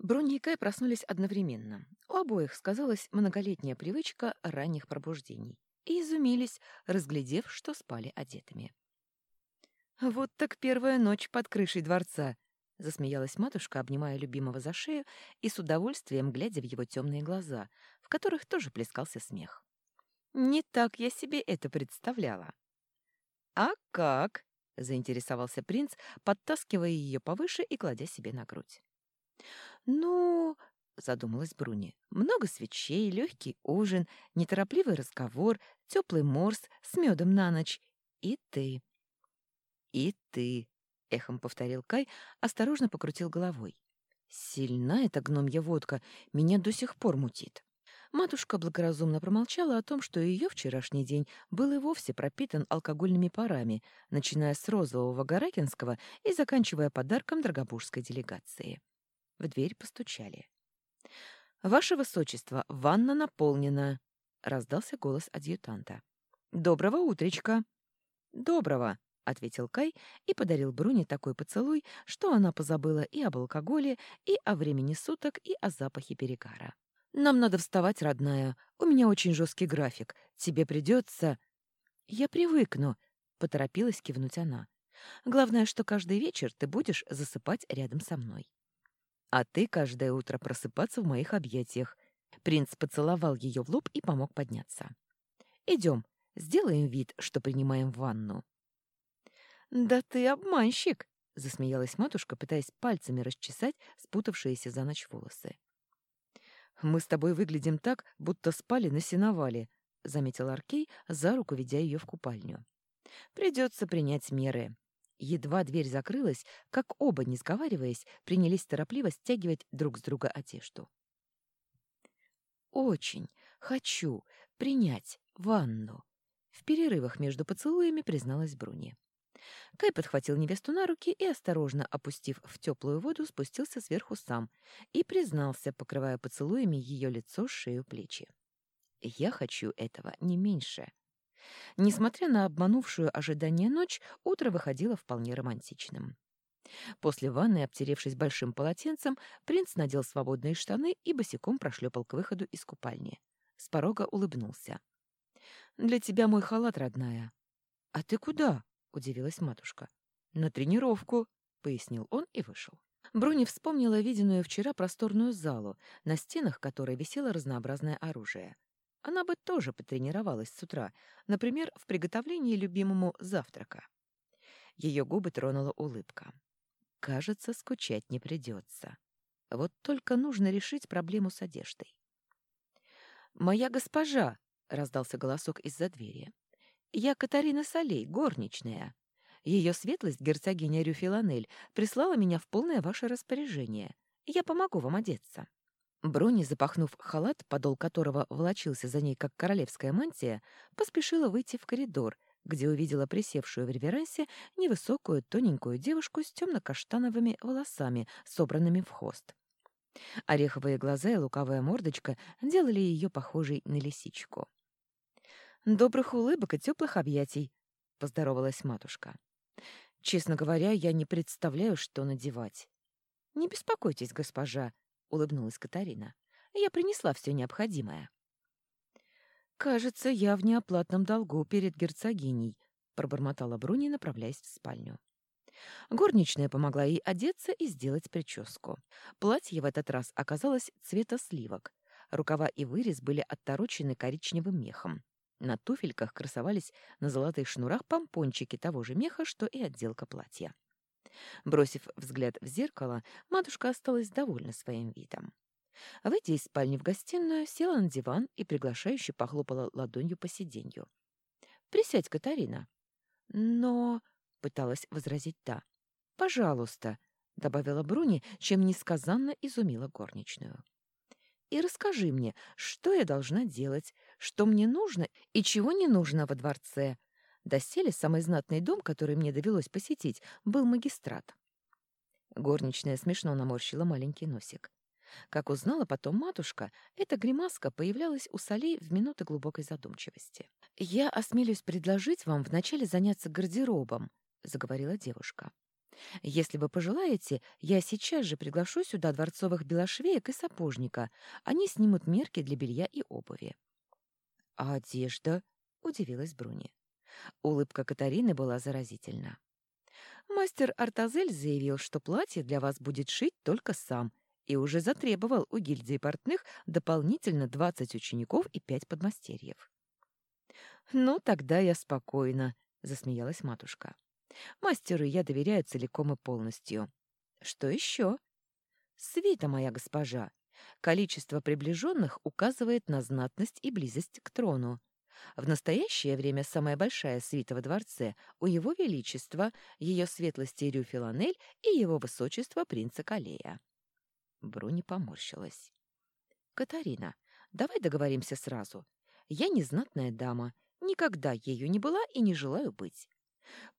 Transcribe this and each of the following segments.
Бруни и Кай проснулись одновременно. У обоих сказалась многолетняя привычка ранних пробуждений. И изумились, разглядев, что спали одетыми. «Вот так первая ночь под крышей дворца!» — засмеялась матушка, обнимая любимого за шею и с удовольствием глядя в его темные глаза, в которых тоже плескался смех. «Не так я себе это представляла». «А как?» — заинтересовался принц, подтаскивая ее повыше и кладя себе на грудь. «Ну...» — задумалась Бруни. «Много свечей, легкий ужин, неторопливый разговор, теплый морс с медом на ночь. И ты». «И ты», — эхом повторил Кай, осторожно покрутил головой. «Сильна эта гномья водка, меня до сих пор мутит». Матушка благоразумно промолчала о том, что ее вчерашний день был и вовсе пропитан алкогольными парами, начиная с розового Гаракинского и заканчивая подарком драгобужской делегации. В дверь постучали. «Ваше Высочество, ванна наполнена!» — раздался голос адъютанта. «Доброго утречка!» «Доброго!» — ответил Кай и подарил Бруне такой поцелуй, что она позабыла и об алкоголе, и о времени суток, и о запахе перегара. «Нам надо вставать, родная. У меня очень жесткий график. Тебе придется...» «Я привыкну», — поторопилась кивнуть она. «Главное, что каждый вечер ты будешь засыпать рядом со мной. А ты каждое утро просыпаться в моих объятиях». Принц поцеловал ее в лоб и помог подняться. «Идем, сделаем вид, что принимаем ванну». «Да ты обманщик!» — засмеялась матушка, пытаясь пальцами расчесать спутавшиеся за ночь волосы. «Мы с тобой выглядим так, будто спали на сеновале», — заметил Аркей, за руку ведя ее в купальню. «Придется принять меры». Едва дверь закрылась, как оба, не сговариваясь, принялись торопливо стягивать друг с друга одежду. «Очень хочу принять ванну», — в перерывах между поцелуями призналась Бруни. Кай подхватил невесту на руки и, осторожно опустив в теплую воду, спустился сверху сам и признался, покрывая поцелуями ее лицо, шею, плечи. «Я хочу этого не меньше». Несмотря на обманувшую ожидание ночь, утро выходило вполне романтичным. После ванны, обтеревшись большим полотенцем, принц надел свободные штаны и босиком прошлепал к выходу из купальни. С порога улыбнулся. «Для тебя мой халат, родная». «А ты куда?» — удивилась матушка. «На тренировку», — пояснил он и вышел. Бруни вспомнила виденную вчера просторную залу, на стенах которой висело разнообразное оружие. Она бы тоже потренировалась с утра, например, в приготовлении любимому завтрака. Ее губы тронула улыбка. Кажется, скучать не придется. Вот только нужно решить проблему с одеждой. «Моя госпожа!» — раздался голосок из-за двери. «Я Катарина Солей, горничная. Ее светлость, герцогиня Рюфиланель, прислала меня в полное ваше распоряжение. Я помогу вам одеться». Брони, запахнув халат, подол которого волочился за ней, как королевская мантия, поспешила выйти в коридор, где увидела присевшую в реверансе невысокую тоненькую девушку с темно-каштановыми волосами, собранными в хвост. Ореховые глаза и лукавая мордочка делали ее похожей на лисичку. Добрых улыбок и теплых объятий, — поздоровалась матушка. Честно говоря, я не представляю, что надевать. Не беспокойтесь, госпожа, — улыбнулась Катарина. Я принесла все необходимое. Кажется, я в неоплатном долгу перед герцогиней, — пробормотала Бруни, направляясь в спальню. Горничная помогла ей одеться и сделать прическу. Платье в этот раз оказалось цвета сливок. Рукава и вырез были отторочены коричневым мехом. На туфельках красовались на золотых шнурах помпончики того же меха, что и отделка платья. Бросив взгляд в зеркало, матушка осталась довольна своим видом. Выйдя из спальни в гостиную, села на диван и приглашающе похлопала ладонью по сиденью. «Присядь, Катарина». «Но...» — пыталась возразить та. «Пожалуйста», — добавила Бруни, чем несказанно изумила горничную и расскажи мне, что я должна делать, что мне нужно и чего не нужно во дворце. Доселе самый знатный дом, который мне довелось посетить, был магистрат. Горничная смешно наморщила маленький носик. Как узнала потом матушка, эта гримаска появлялась у солей в минуты глубокой задумчивости. «Я осмелюсь предложить вам вначале заняться гардеробом», — заговорила девушка. Если вы пожелаете, я сейчас же приглашу сюда дворцовых белошвеек и сапожника. Они снимут мерки для белья и обуви». «А одежда?» — удивилась Бруни. Улыбка Катарины была заразительна. Мастер Артазель заявил, что платье для вас будет шить только сам, и уже затребовал у гильдии портных дополнительно 20 учеников и 5 подмастерьев. «Ну, тогда я спокойна», — засмеялась матушка. «Мастеру я доверяю целиком и полностью. Что еще?» «Свита, моя госпожа. Количество приближенных указывает на знатность и близость к трону. В настоящее время самая большая свита во дворце у его величества, ее светлости Рю Филанель и его высочества принца Калея. Бруни поморщилась. «Катарина, давай договоримся сразу. Я не знатная дама, никогда ею не была и не желаю быть.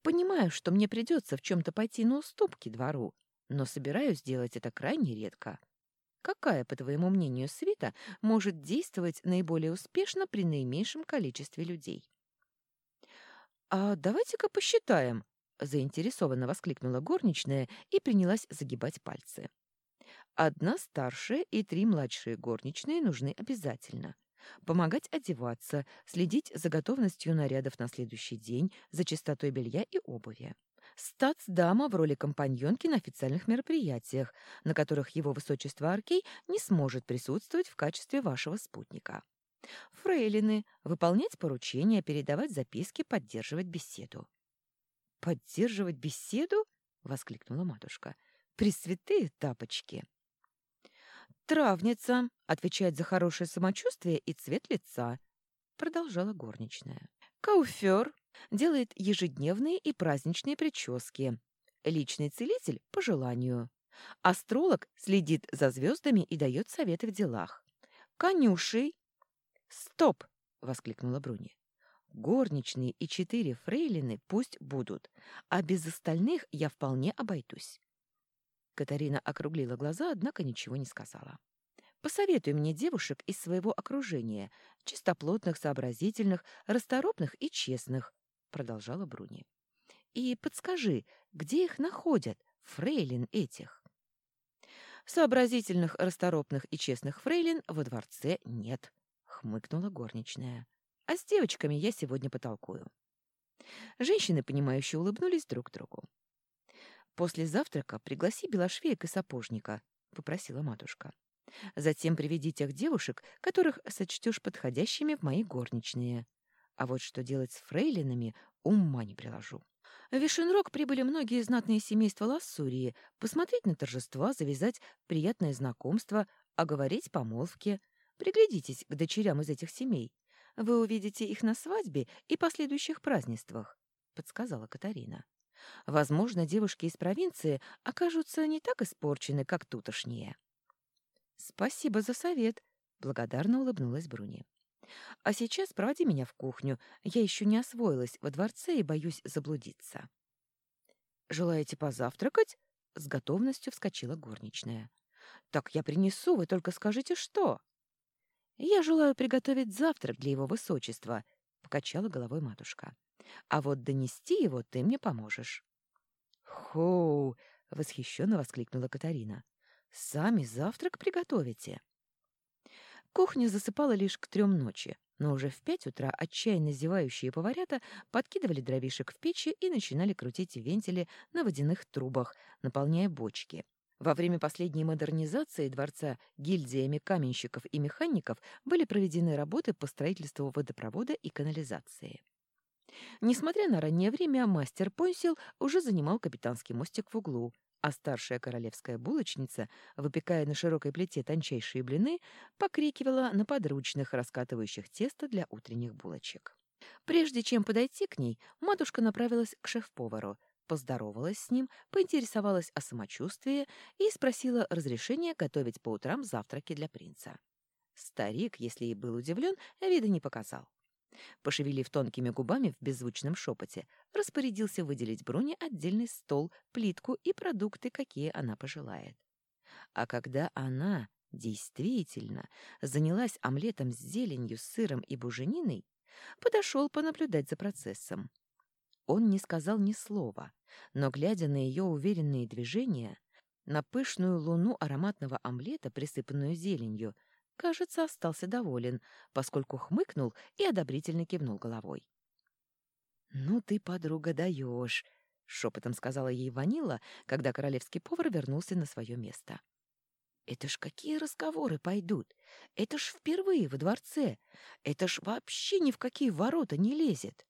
Понимаю, что мне придется в чем-то пойти на уступки двору, но собираюсь делать это крайне редко. Какая, по твоему мнению, свита может действовать наиболее успешно при наименьшем количестве людей? «А давайте-ка посчитаем», — заинтересованно воскликнула горничная и принялась загибать пальцы. «Одна старшая и три младшие горничные нужны обязательно. Помогать одеваться, следить за готовностью нарядов на следующий день, за чистотой белья и обуви статс-дама в роли компаньонки на официальных мероприятиях, на которых его высочество Аркей не сможет присутствовать в качестве вашего спутника. Фрейлины — выполнять поручения, передавать записки, поддерживать беседу. «Поддерживать беседу?» — воскликнула матушка. «Пресвятые тапочки!» «Травница отвечает за хорошее самочувствие и цвет лица», — продолжала горничная. «Кауфер делает ежедневные и праздничные прически. Личный целитель — по желанию. Астролог следит за звездами и дает советы в делах. Конюшей... «Стоп!» — воскликнула Бруни. «Горничные и четыре фрейлины пусть будут, а без остальных я вполне обойдусь». Катарина округлила глаза, однако ничего не сказала. Посоветуй мне девушек из своего окружения, чистоплотных, сообразительных, расторопных и честных, продолжала Бруни. И подскажи, где их находят, фрейлин этих? Сообразительных, расторопных и честных фрейлин во дворце нет, хмыкнула горничная. А с девочками я сегодня потолкую. Женщины, понимающе улыбнулись друг другу. «После завтрака пригласи белошвеек и сапожника», — попросила матушка. «Затем приведи тех девушек, которых сочтешь подходящими в мои горничные. А вот что делать с фрейлинами, ума не приложу. В Вишенрог прибыли многие знатные семейства Лассурии посмотреть на торжества, завязать приятное знакомство, оговорить помолвки. Приглядитесь к дочерям из этих семей. Вы увидите их на свадьбе и последующих празднествах, — подсказала Катарина. Возможно, девушки из провинции окажутся не так испорчены, как тутошние. — Спасибо за совет, — благодарно улыбнулась Бруни. А сейчас проводи меня в кухню. Я еще не освоилась во дворце и боюсь заблудиться. «Желаете позавтракать?» — с готовностью вскочила горничная. «Так я принесу, вы только скажите, что?» «Я желаю приготовить завтрак для его высочества», — покачала головой матушка. «А вот донести его ты мне поможешь». «Хоу!» — восхищенно воскликнула Катарина. «Сами завтрак приготовите?» Кухня засыпала лишь к трем ночи, но уже в пять утра отчаянно зевающие поварята подкидывали дровишек в печи и начинали крутить вентили на водяных трубах, наполняя бочки. Во время последней модернизации дворца гильдиями каменщиков и механиков были проведены работы по строительству водопровода и канализации. Несмотря на раннее время, мастер Понсил уже занимал капитанский мостик в углу, а старшая королевская булочница, выпекая на широкой плите тончайшие блины, покрикивала на подручных, раскатывающих тесто для утренних булочек. Прежде чем подойти к ней, матушка направилась к шеф-повару, поздоровалась с ним, поинтересовалась о самочувствии и спросила разрешения готовить по утрам завтраки для принца. Старик, если и был удивлен, вида не показал. Пошевелив тонкими губами в беззвучном шепоте, распорядился выделить Бруне отдельный стол, плитку и продукты, какие она пожелает. А когда она действительно занялась омлетом с зеленью, сыром и бужениной, подошел понаблюдать за процессом. Он не сказал ни слова, но, глядя на ее уверенные движения, на пышную луну ароматного омлета, присыпанную зеленью, кажется, остался доволен, поскольку хмыкнул и одобрительно кивнул головой. «Ну ты, подруга, даешь!» — шепотом сказала ей Ванила, когда королевский повар вернулся на свое место. «Это ж какие разговоры пойдут! Это ж впервые во дворце! Это ж вообще ни в какие ворота не лезет!»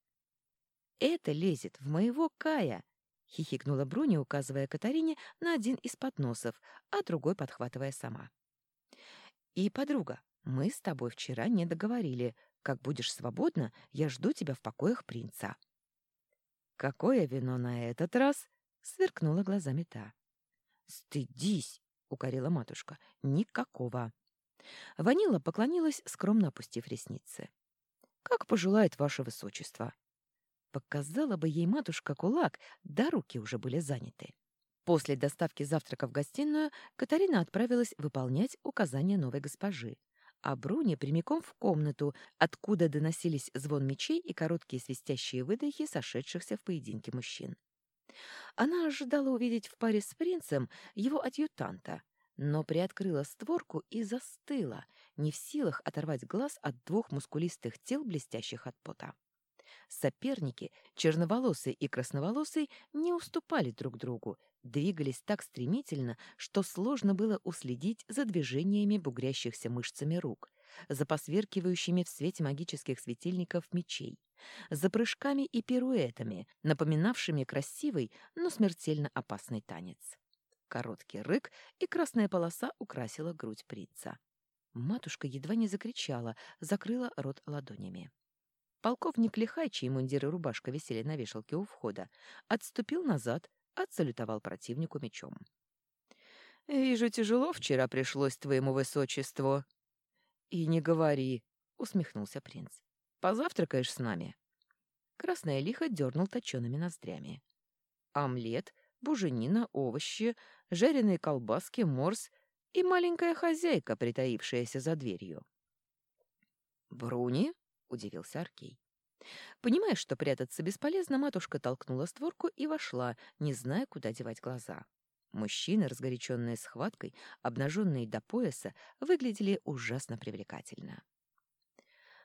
«Это лезет в моего Кая!» — хихикнула Бруни, указывая Катарине на один из подносов, а другой подхватывая сама. «И, подруга, мы с тобой вчера не договорили. Как будешь свободна, я жду тебя в покоях принца». «Какое вино на этот раз?» — сверкнула глазами та. «Стыдись!» — укорила матушка. «Никакого!» Ванила поклонилась, скромно опустив ресницы. «Как пожелает ваше высочество!» Показала бы ей матушка кулак, да руки уже были заняты. После доставки завтрака в гостиную Катарина отправилась выполнять указания новой госпожи, а Бруни прямиком в комнату, откуда доносились звон мечей и короткие свистящие выдохи сошедшихся в поединке мужчин. Она ожидала увидеть в паре с принцем его адъютанта, но приоткрыла створку и застыла, не в силах оторвать глаз от двух мускулистых тел, блестящих от пота. Соперники, черноволосый и красноволосый, не уступали друг другу, двигались так стремительно, что сложно было уследить за движениями бугрящихся мышцами рук, за посверкивающими в свете магических светильников мечей, за прыжками и пируэтами, напоминавшими красивый, но смертельно опасный танец. Короткий рык, и красная полоса украсила грудь принца. Матушка едва не закричала, закрыла рот ладонями. Полковник Лихай, чьи мундир и рубашка висели на вешалке у входа, отступил назад, отсалютовал противнику мечом. «Вижу, тяжело вчера пришлось твоему высочеству». «И не говори», — усмехнулся принц. «Позавтракаешь с нами?» Красная лихо дернул точеными ноздрями. «Омлет, буженина, овощи, жареные колбаски, морс и маленькая хозяйка, притаившаяся за дверью». «Бруни?» удивился Аркей. Понимая, что прятаться бесполезно, матушка толкнула створку и вошла, не зная, куда девать глаза. Мужчины, разгоряченные схваткой, обнаженные до пояса, выглядели ужасно привлекательно.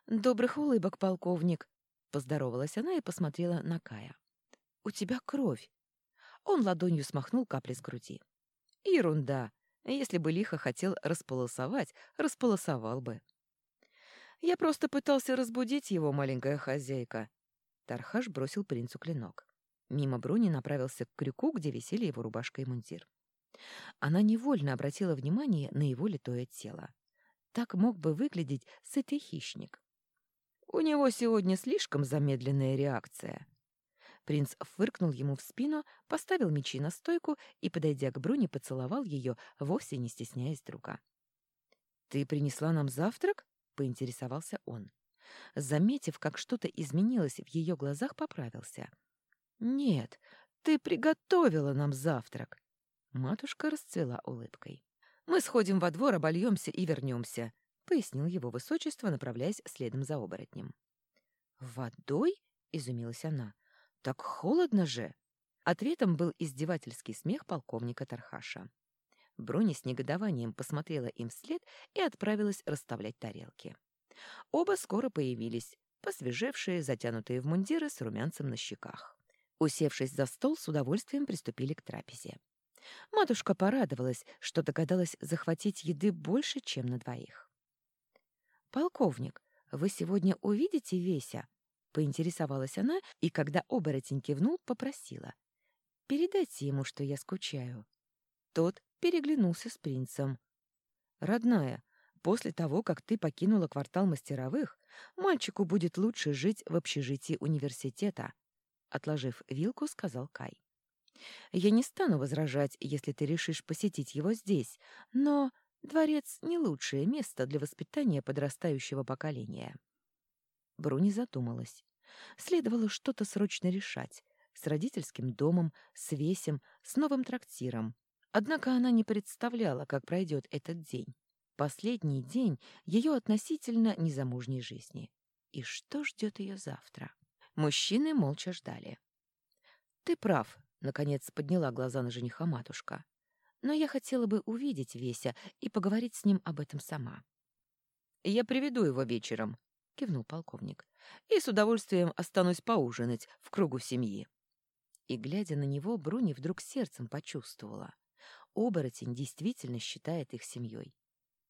«Добрых улыбок, полковник!» — поздоровалась она и посмотрела на Кая. «У тебя кровь!» Он ладонью смахнул капли с груди. «Ерунда! Если бы лихо хотел располосовать, располосовал бы!» Я просто пытался разбудить его, маленькая хозяйка. Тархаш бросил принцу клинок. Мимо Бруни направился к крюку, где висели его рубашка и мундир. Она невольно обратила внимание на его литое тело. Так мог бы выглядеть сытый хищник. У него сегодня слишком замедленная реакция. Принц фыркнул ему в спину, поставил мечи на стойку и, подойдя к Бруни, поцеловал ее, вовсе не стесняясь друга. «Ты принесла нам завтрак?» Поинтересовался он. Заметив, как что-то изменилось в ее глазах, поправился. «Нет, ты приготовила нам завтрак!» Матушка расцвела улыбкой. «Мы сходим во двор, обольемся и вернемся», — пояснил его высочество, направляясь следом за оборотнем. «Водой?» — изумилась она. «Так холодно же!» Ответом был издевательский смех полковника Тархаша. Броня с негодованием посмотрела им вслед и отправилась расставлять тарелки. Оба скоро появились, посвежевшие, затянутые в мундиры с румянцем на щеках. Усевшись за стол, с удовольствием приступили к трапезе. Матушка порадовалась, что догадалась захватить еды больше, чем на двоих. «Полковник, вы сегодня увидите Веся?» — поинтересовалась она, и когда оборотень кивнул, попросила. «Передайте ему, что я скучаю». Тот переглянулся с принцем. «Родная, после того, как ты покинула квартал мастеровых, мальчику будет лучше жить в общежитии университета», — отложив вилку, сказал Кай. «Я не стану возражать, если ты решишь посетить его здесь, но дворец — не лучшее место для воспитания подрастающего поколения». Бруни задумалась. Следовало что-то срочно решать. С родительским домом, с весем, с новым трактиром. Однако она не представляла, как пройдет этот день. Последний день ее относительно незамужней жизни. И что ждет ее завтра? Мужчины молча ждали. «Ты прав», — наконец подняла глаза на жениха матушка. «Но я хотела бы увидеть Веся и поговорить с ним об этом сама». «Я приведу его вечером», — кивнул полковник. «И с удовольствием останусь поужинать в кругу семьи». И, глядя на него, Бруни вдруг сердцем почувствовала. Оборотень действительно считает их семьей.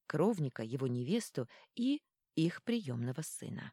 Кровника, его невесту и их приемного сына.